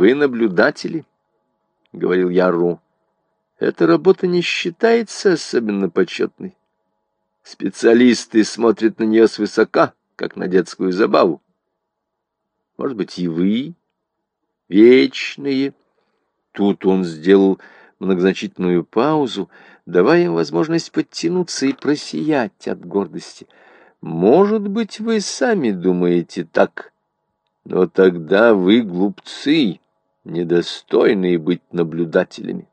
Вы наблюдатели, — говорил я Ру. Эта работа не считается особенно почетной. Специалисты смотрят на нее свысока, как на детскую забаву. Может быть, и вы, вечные. Тут он сделал многозначительную паузу, давая им возможность подтянуться и просиять от гордости. Может быть, вы сами думаете так, но тогда вы глупцы, недостойные быть наблюдателями.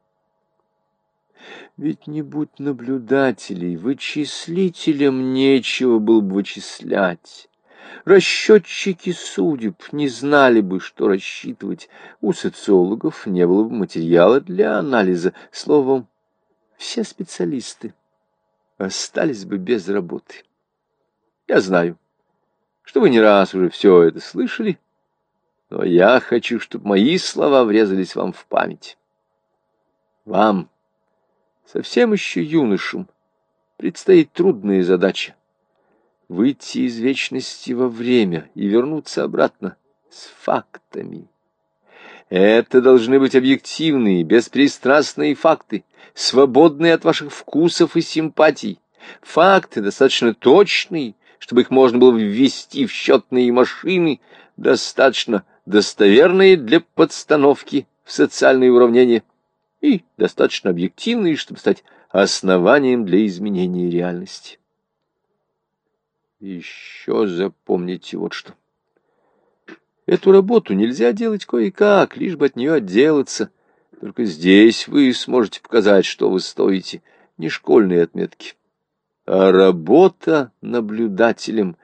Ведь не будь наблюдателей, вычислителям нечего было бы вычислять. Расчетчики судеб не знали бы, что рассчитывать. У социологов не было бы материала для анализа. Словом, все специалисты остались бы без работы. Я знаю, что вы не раз уже все это слышали, но я хочу, чтобы мои слова врезались вам в память. Вам, совсем еще юношам, предстоит трудная задача выйти из вечности во время и вернуться обратно с фактами. Это должны быть объективные, беспристрастные факты, свободные от ваших вкусов и симпатий. Факты достаточно точные, чтобы их можно было ввести в счетные машины, достаточно достоверные для подстановки в социальные уравнения и достаточно объективные, чтобы стать основанием для изменения реальности. Еще запомните вот что. Эту работу нельзя делать кое-как, лишь бы от нее отделаться. Только здесь вы сможете показать, что вы стоите, не школьные отметки. А работа наблюдателем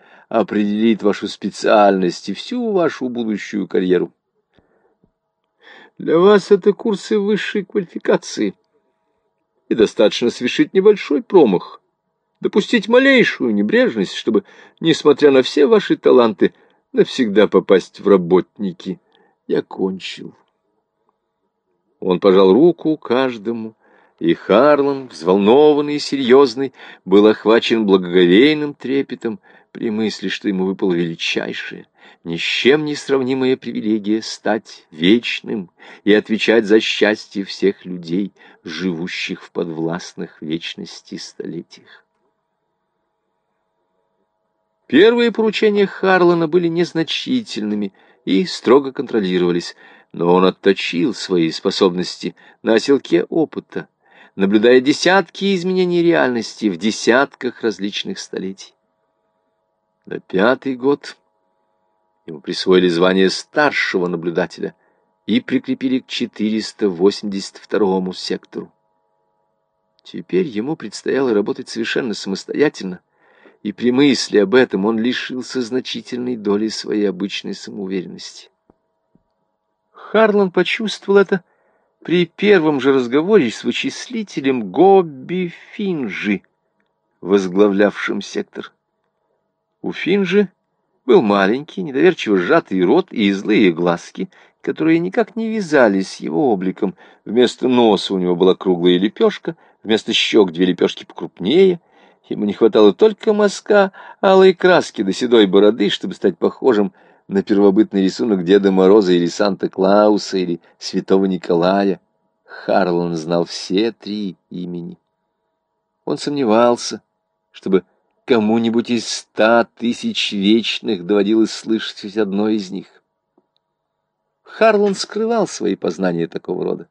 определит вашу специальность и всю вашу будущую карьеру. Для вас это курсы высшей квалификации. И достаточно совершить небольшой промах — допустить малейшую небрежность, чтобы, несмотря на все ваши таланты, навсегда попасть в работники. Я кончил. Он пожал руку каждому, и Харлан, взволнованный и серьезный, был охвачен благоговейным трепетом при мысли, что ему выпала величайшая, ни с чем не сравнимая привилегия стать вечным и отвечать за счастье всех людей, живущих в подвластных вечности столетиях. Первые поручения Харлана были незначительными и строго контролировались, но он отточил свои способности на оселке опыта, наблюдая десятки изменений реальности в десятках различных столетий. На пятый год ему присвоили звание старшего наблюдателя и прикрепили к 482-му сектору. Теперь ему предстояло работать совершенно самостоятельно, и при мысли об этом он лишился значительной доли своей обычной самоуверенности. Харлан почувствовал это при первом же разговоре с вычислителем Гобби Финджи, возглавлявшим сектор. У Финджи был маленький, недоверчиво сжатый рот и злые глазки, которые никак не вязались с его обликом. Вместо носа у него была круглая лепешка, вместо щек две лепешки покрупнее — Ему не хватало только мазка алой краски до седой бороды, чтобы стать похожим на первобытный рисунок Деда Мороза или Санта-Клауса или Святого Николая. Харлан знал все три имени. Он сомневался, чтобы кому-нибудь из ста тысяч вечных доводилось слышать хоть одно из них. Харлан скрывал свои познания такого рода.